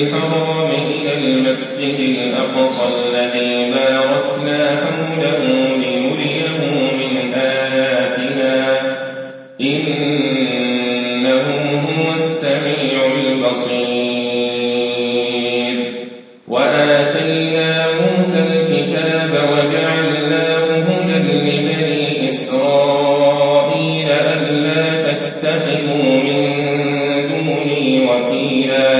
الحرام إلى المسجد الأقصى الذي باركنا حوله لنريه من آياتنا. إنه هو السميع البصير. وآتينا موسى الكتاب وجعلناه هدى لبني إسرائيل ألا تتخذوا من دوني وكيلا.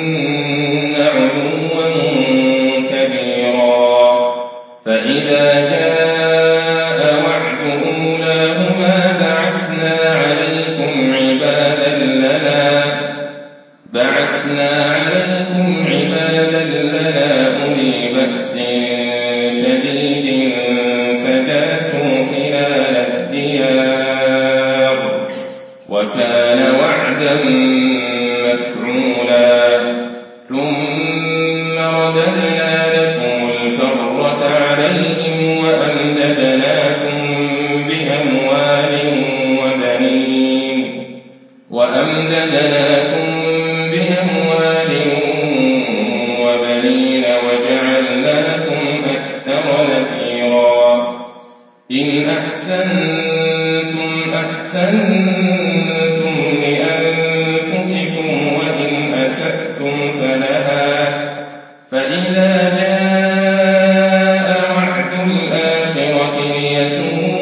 أحسنتم أحسنتم لأنفسكم وإن أسأتم فلها. فإذا جاء وعد الآخرة ليسوءوا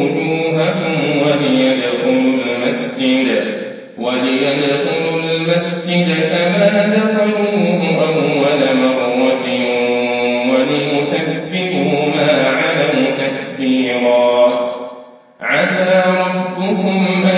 وجوهكم وليدخلوا المسجد. وليدخلوا المسجد كما دخلوه أول مرة وليتبروا ما تتبيرا عسى ربكم أن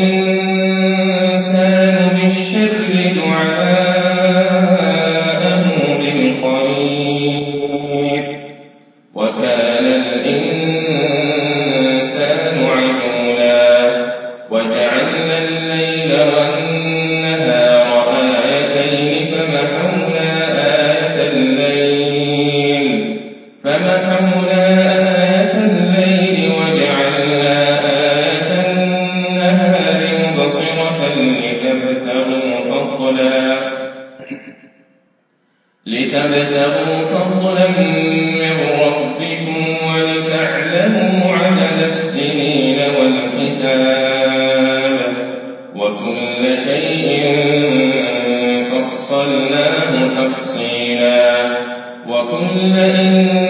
وكل إنسان